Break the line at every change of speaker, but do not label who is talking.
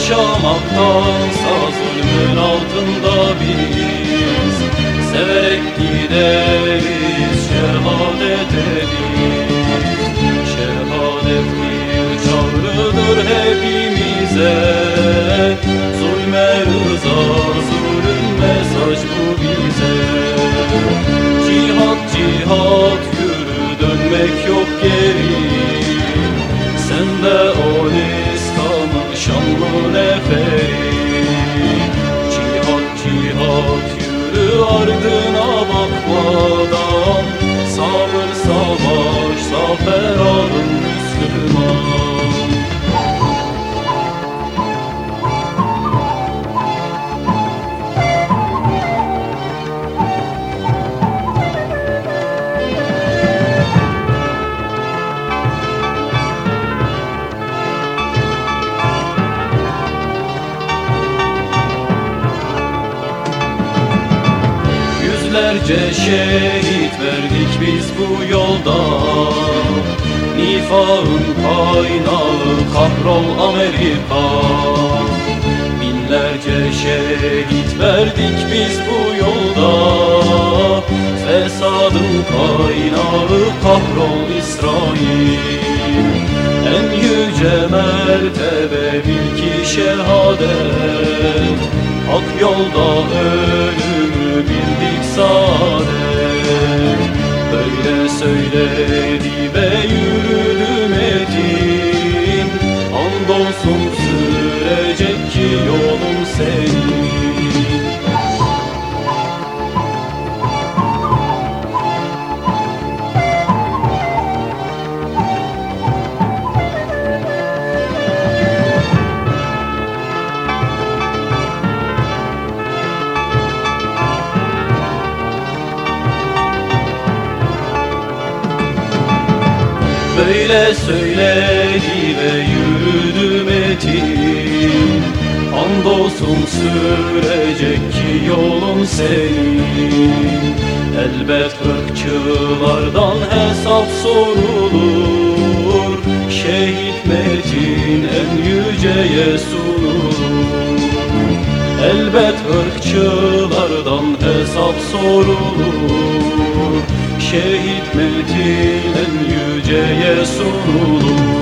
Yaşamaktansa zulmün altında biz. Severek gideriz şehadete biz Şehadet bir çağrıdır hepimize. Zulme rıza, zulüm mesaj bu bize. Cihat cihat Lord Yüzlerce şehit verdik biz bu yolda. Nifakın kaynağı kahrol Amerika. Binlerce şehit verdik biz bu yolda. Fesadın kaynağı kahrol İsrail. En yüce mertebe bil ki şehadet. Hak yolda ölümü bildik saadet Böyle söyledi Böyle söyledi ve yürüdü Metin Andolsun sürecek ki yolun senin. Elbet ırkçılardan hesap sorulur. Şehit Metin en yüceye sunulur Elbet ırkçılardan hesap sorulur. Şehit Metin en yüceye sunulur